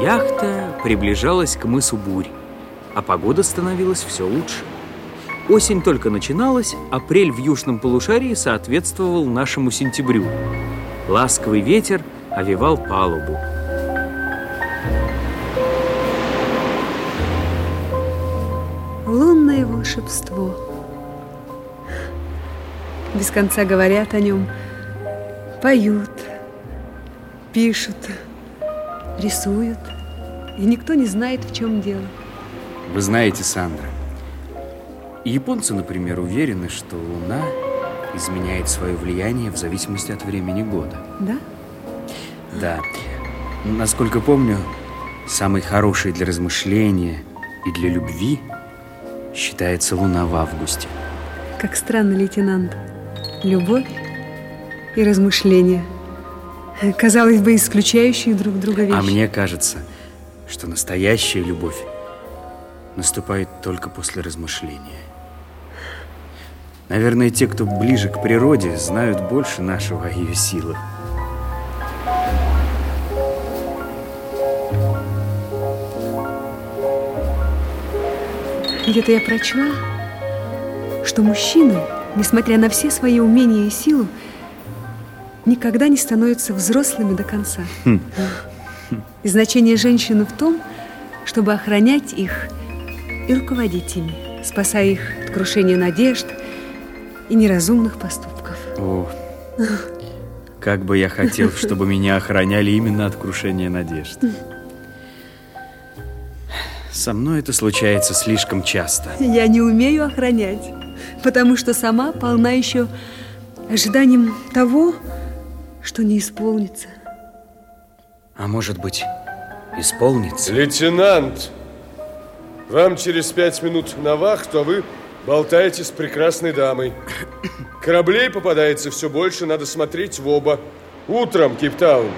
Яхта приближалась к мысу Бурь, а погода становилась все лучше. Осень только начиналась, апрель в южном полушарии соответствовал нашему сентябрю. Ласковый ветер овивал палубу. Лунное волшебство. Без конца говорят о нем, поют, пишут, рисуют, и никто не знает, в чем дело. Вы знаете, Сандра, японцы, например, уверены, что Луна изменяет свое влияние в зависимости от времени года. Да? Да. Насколько помню, самый хороший для размышления и для любви считается Луна в августе. Как странно, лейтенант. Любовь и размышления. Казалось бы, исключающие друг друга вещи. А мне кажется, что настоящая любовь наступает только после размышления. Наверное, те, кто ближе к природе, знают больше нашего о ее силах. Где-то я прочла, что мужчины, несмотря на все свои умения и силу, никогда не становятся взрослыми до конца. Хм. И значение женщины в том, чтобы охранять их и руководить ими, спасая их от крушения надежд и неразумных поступков. О, как бы я хотел, чтобы меня охраняли именно от крушения надежд. Со мной это случается слишком часто. Я не умею охранять, потому что сама полна еще ожиданием того, что не исполнится. А может быть, исполнится? Лейтенант, вам через пять минут на вахту, а вы болтаете с прекрасной дамой. Кораблей попадается все больше, надо смотреть в оба. Утром, Кейптаун.